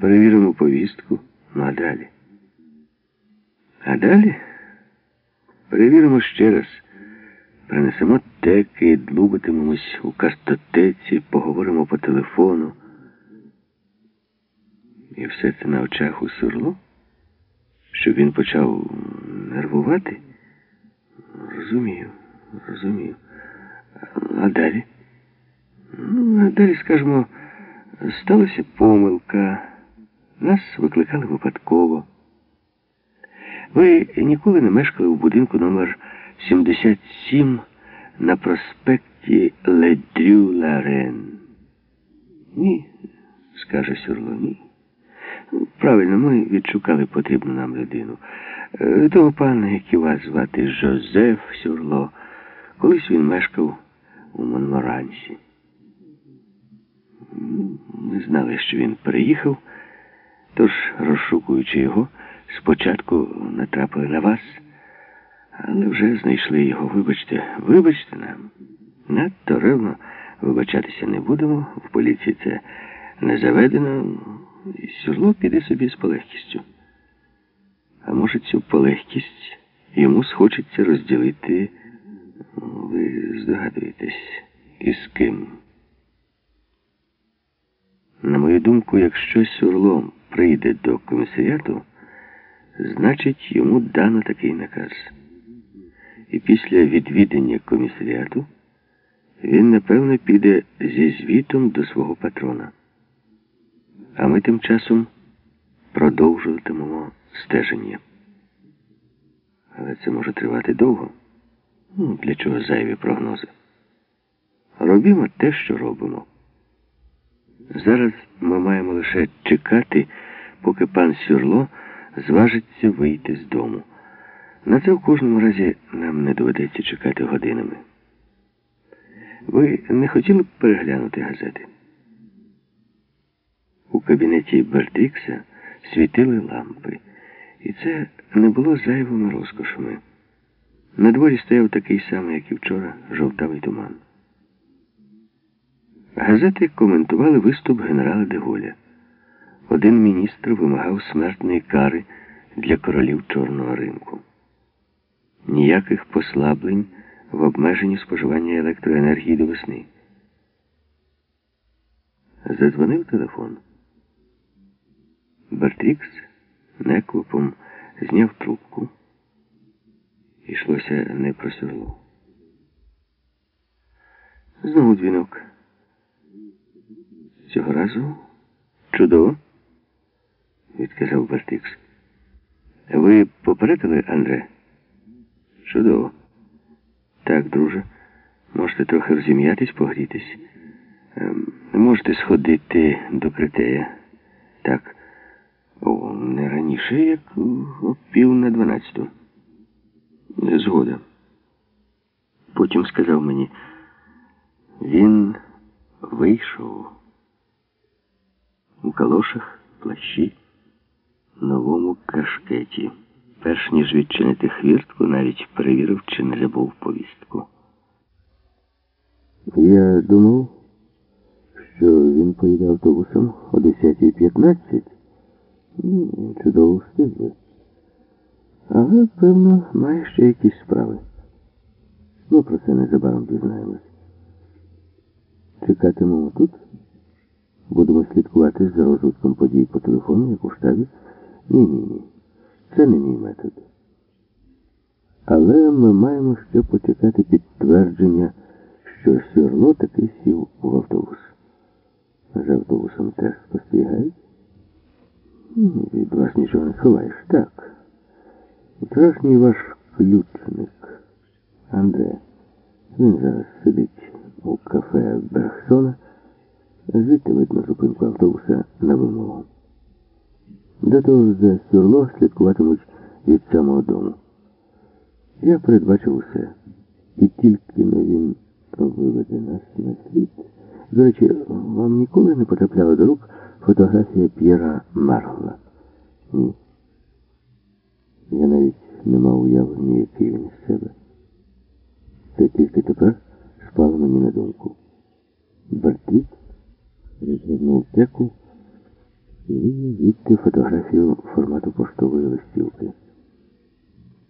перевіримо повістку. Ну а далі? А далі перевіримо ще раз. Принесемо теки, длубатимемось у картотеці, поговоримо по телефону. І все це на очах у сурло? Щоб він почав нервувати? Розумію, розумію. А далі? Ну, а далі, скажімо, сталася помилка. Нас викликали випадково. Ви ніколи не мешкали в будинку номер 77 на проспекті Ледрю Ларен? Ні, скаже Сюрло, ні. Правильно, ми відшукали потрібну нам людину. Е, Того пана, який вас звати Жозеф Сюрло, колись він мешкав у Монморансі. Ми знали, що він переїхав, тож, розшукуючи його, спочатку натрапили на вас, але вже знайшли його. Вибачте, вибачте нам. Надто ревно вибачатися не будемо. В поліції це не заведено, і сюрло піде собі з полегкістю. А може, цю полегкість йому схочеться розділити, ви здогадуєтесь, із ким. На мою думку, якщо Сюрло прийде до комісаріату, значить йому дано такий наказ. І після відвідання комісаріату він, напевно, піде зі звітом до свого патрона. А ми тим часом продовжуватимемо стеження. Але це може тривати довго. Ну, Для чого зайві прогнози? Робімо те, що робимо. Зараз ми маємо лише чекати, поки пан Сюрло зважиться вийти з дому. На це в кожному разі нам не доведеться чекати годинами. Ви не хотіли б переглянути газети? У кабінеті Бертрікса світили лампи, і це не було зайвими розкошами. На дворі стояв такий самий, як і вчора, жовтавий туман. Газети коментували виступ генерала Деголя. Один міністр вимагав смертної кари для королів чорного ринку. Ніяких послаблень в обмеженні споживання електроенергії до весни. Задзвонив телефон. Бертрікс неквапом зняв трубку. Ішлося не про сюрло. Знову дзвінок. Цього разу чудово, відказав Бартикс. Ви попередили, Андре? Чудово. Так, друже, можете трохи розім'ятись, погрітись. Ем, можете сходити до критея. Так. О, не раніше, як о пів на дванадцяту. Згода. Потім сказав мені, він вийшов у калошах, плащі, новому кашкеті. Перш ніж відчинити хвіртку, навіть перевірив, чи не забув повістку. Я думав, що він поїде автобусом о 10.15. Ну, чудово встигли. Але, певно, має ще якісь справи. Ми про це незабаром дізнаємось. Чекатимемо тут. Будемо слідкувати за розвитком подій по телефону, як у штабі. Ні-ні ні. Це не мій метод. Але ми маємо ще почекати підтвердження, що Сюрло таки сів в автобус. За автобусом теж спостерігають. Від вас нічого не сховаєш. Так. Вчорашній ваш ключник, Андре. Він зараз сидить у кафе Бергсона. Звідти видно зупинку автобуса на вимогу. До того за сюрло слідкуватимуть від самого дому. Я передбачив усе. І тільки но він виведе нас на світ. До речі, вам ніколи не потрапляла до рук фотографія П'єра Маргла? Ні. Я навіть не мав уявлення, який він з себе. Це тільки тепер спало мені на думку. Розгорнув теку і звідти фотографію формату поштової листівки.